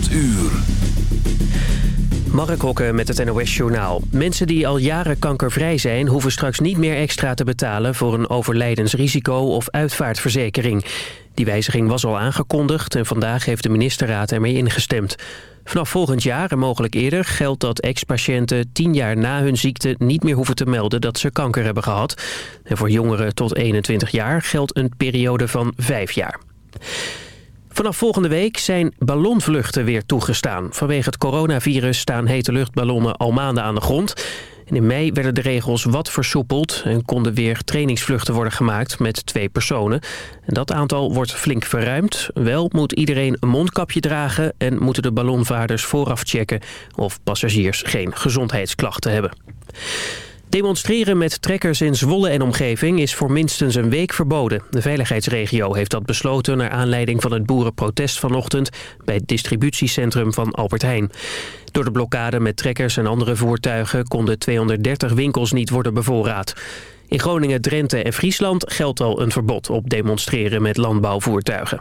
8 uur. Mark Hokke met het NOS Journaal. Mensen die al jaren kankervrij zijn... hoeven straks niet meer extra te betalen... voor een overlijdensrisico of uitvaartverzekering. Die wijziging was al aangekondigd... en vandaag heeft de ministerraad ermee ingestemd. Vanaf volgend jaar en mogelijk eerder geldt dat ex-patiënten... tien jaar na hun ziekte niet meer hoeven te melden dat ze kanker hebben gehad. En voor jongeren tot 21 jaar geldt een periode van vijf jaar. Vanaf volgende week zijn ballonvluchten weer toegestaan. Vanwege het coronavirus staan hete luchtballonnen al maanden aan de grond. In mei werden de regels wat versoepeld... en konden weer trainingsvluchten worden gemaakt met twee personen. En dat aantal wordt flink verruimd. Wel moet iedereen een mondkapje dragen... en moeten de ballonvaarders vooraf checken... of passagiers geen gezondheidsklachten hebben. Demonstreren met trekkers in Zwolle en omgeving is voor minstens een week verboden. De veiligheidsregio heeft dat besloten naar aanleiding van het boerenprotest vanochtend bij het distributiecentrum van Albert Heijn. Door de blokkade met trekkers en andere voertuigen konden 230 winkels niet worden bevoorraad. In Groningen, Drenthe en Friesland geldt al een verbod op demonstreren met landbouwvoertuigen.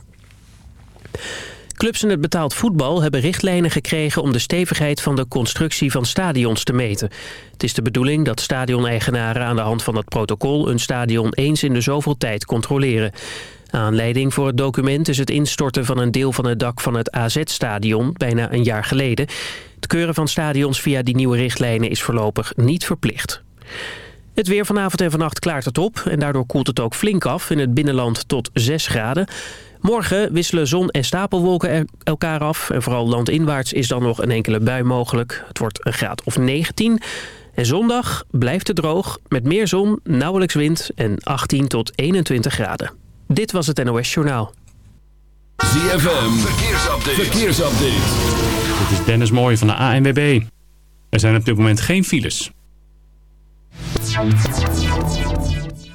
Clubs in het betaald voetbal hebben richtlijnen gekregen om de stevigheid van de constructie van stadions te meten. Het is de bedoeling dat stadioneigenaren aan de hand van dat protocol een stadion eens in de zoveel tijd controleren. Aanleiding voor het document is het instorten van een deel van het dak van het AZ-stadion bijna een jaar geleden. Het keuren van stadions via die nieuwe richtlijnen is voorlopig niet verplicht. Het weer vanavond en vannacht klaart het op en daardoor koelt het ook flink af in het binnenland tot 6 graden. Morgen wisselen zon en stapelwolken elkaar af. En vooral landinwaarts is dan nog een enkele bui mogelijk. Het wordt een graad of 19. En zondag blijft het droog, met meer zon, nauwelijks wind en 18 tot 21 graden. Dit was het NOS Journaal. ZFM, verkeersupdate. verkeersupdate. Dit is Dennis Mooij van de ANWB. Er zijn op dit moment geen files.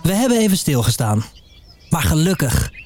We hebben even stilgestaan. Maar gelukkig,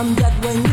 I'm dead when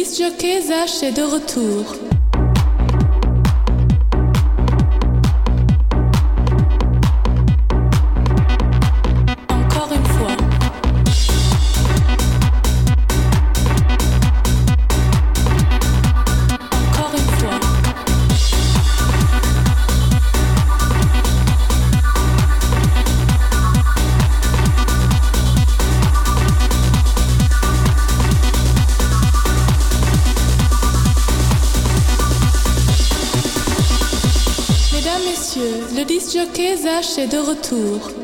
disc jockey Zach est de retour. marché de retour.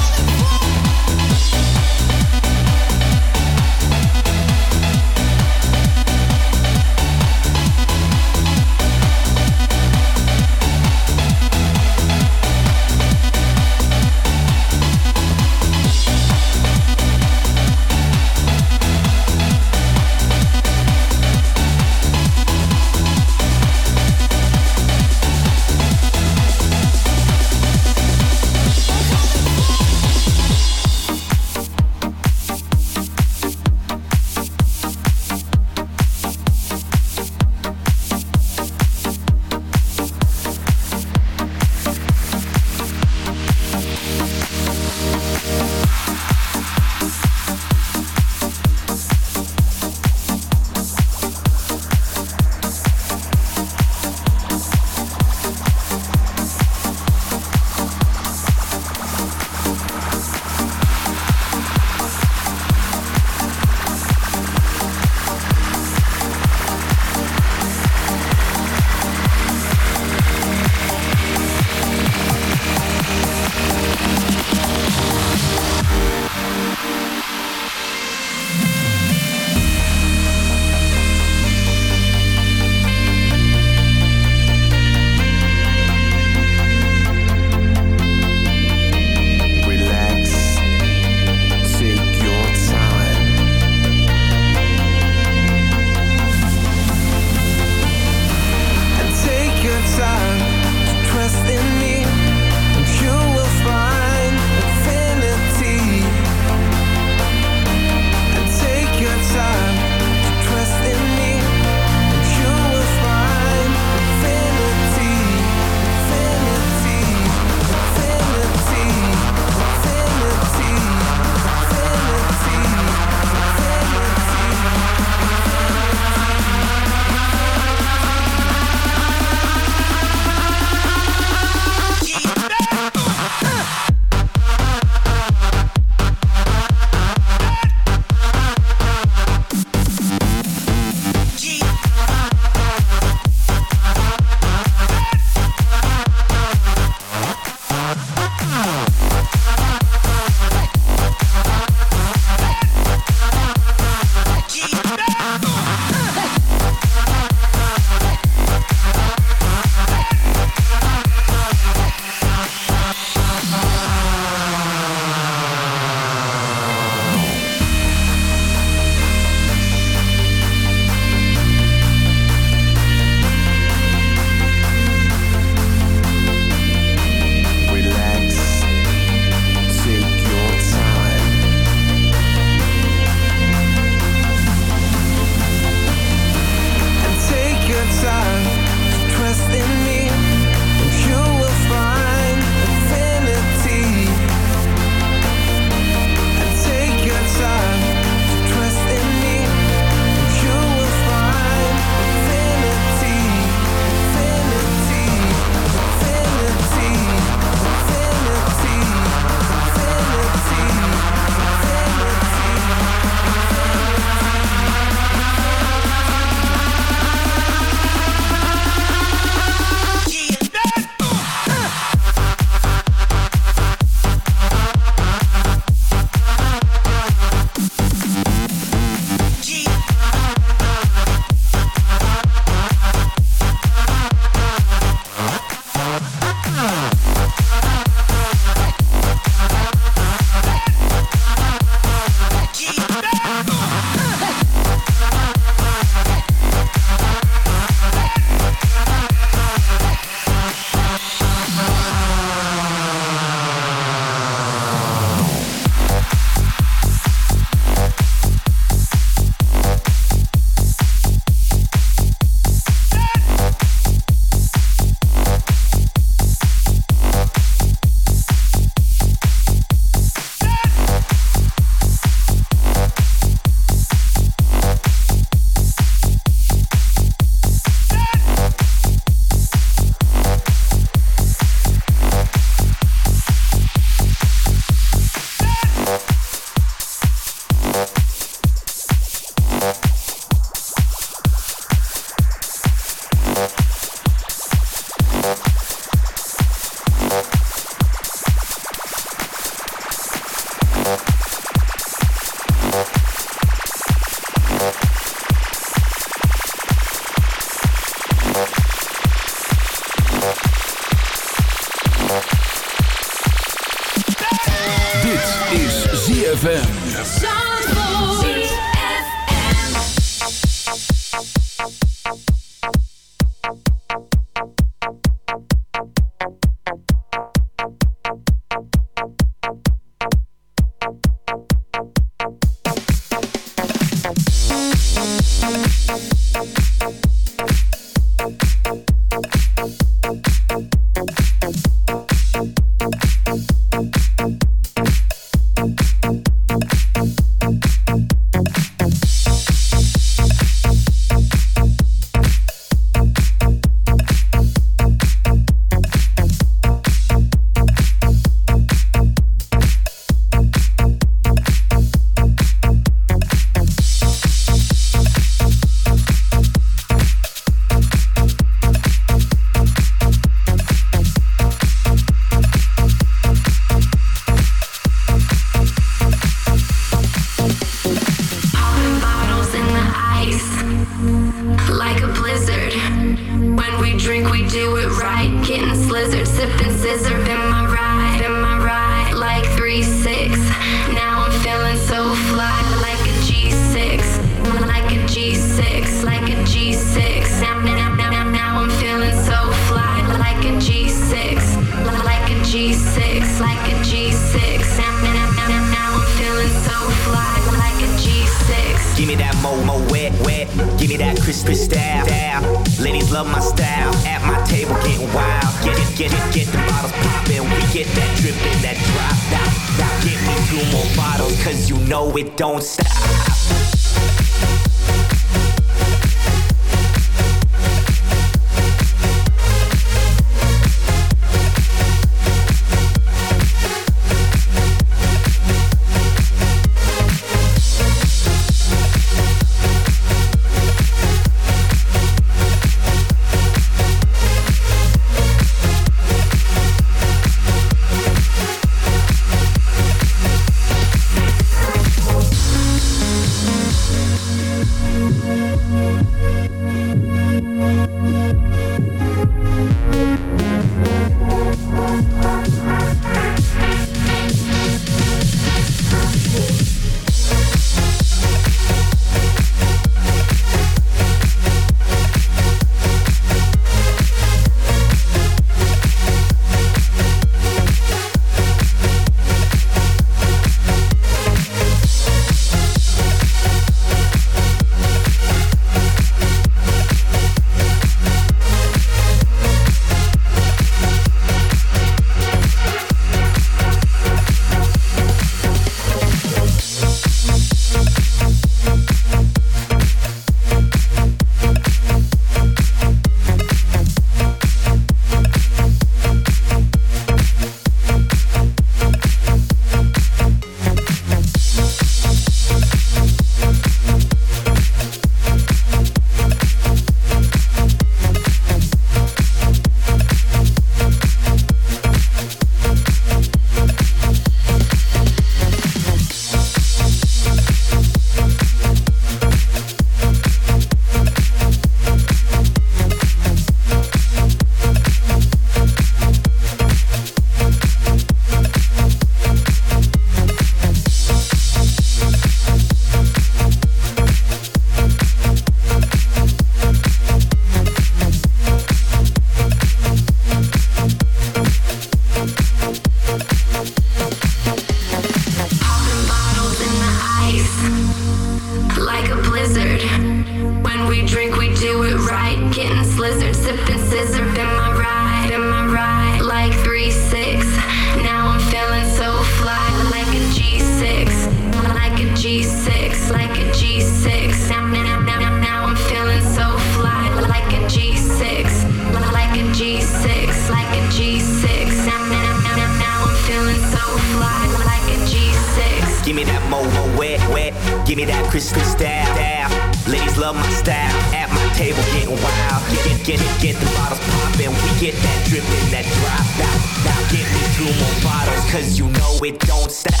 my style. At my table getting wild. Get, get, get the bottles poppin'. We get that drippin', that drop out. Now get me two more bottles, cause you know it don't stop.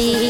Do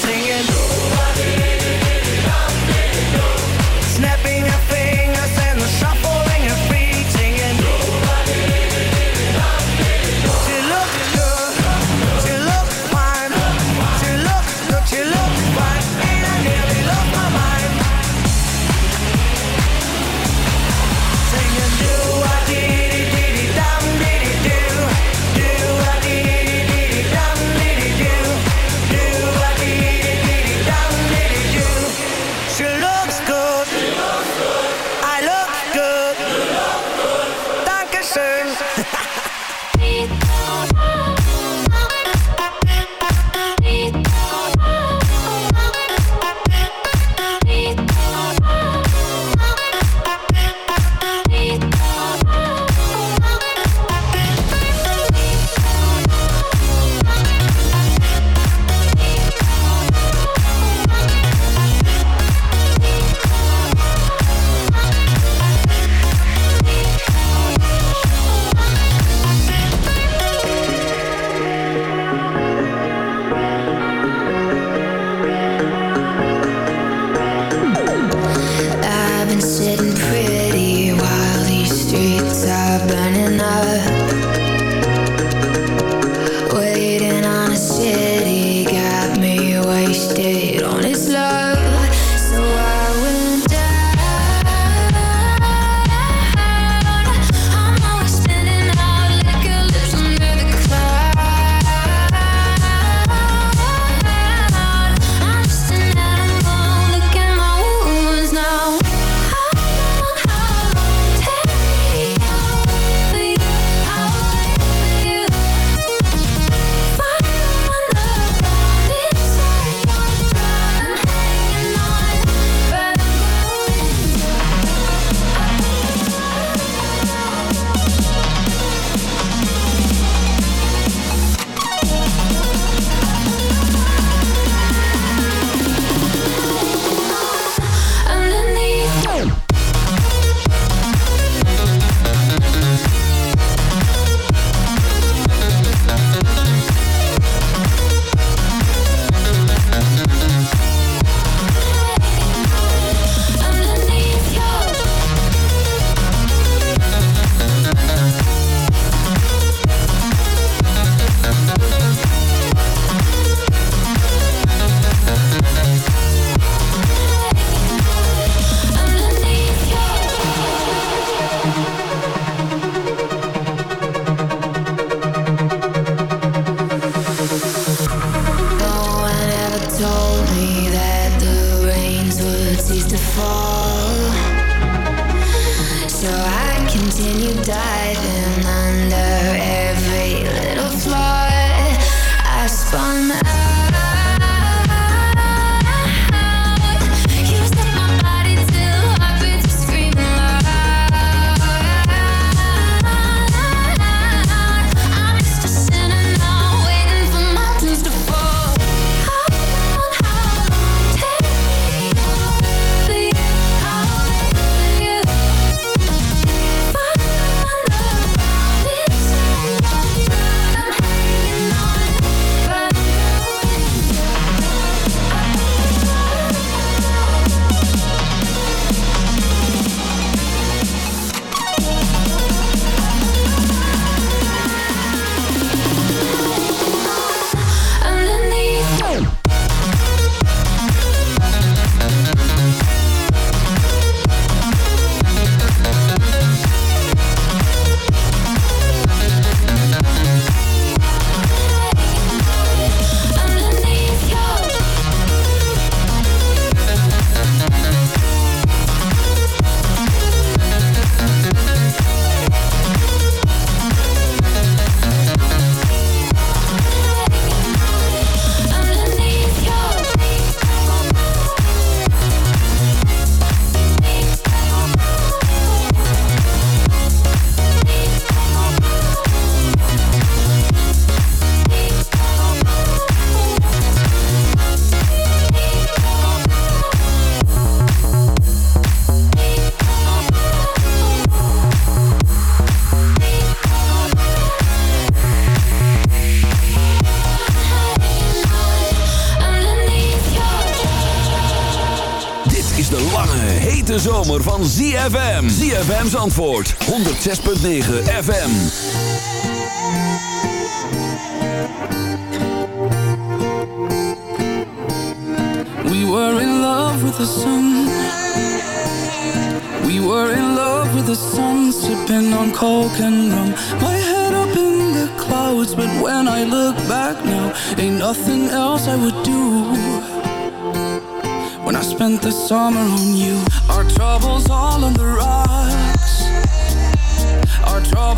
singing. Nobody ZFM's antwoord. 106.9 FM. We were in love with the sun. We were in love with the sun, sipping on coke and rum. My head up in the clouds, but when I look back now, ain't nothing else I would do. When I spent the summer on you, our troubles all on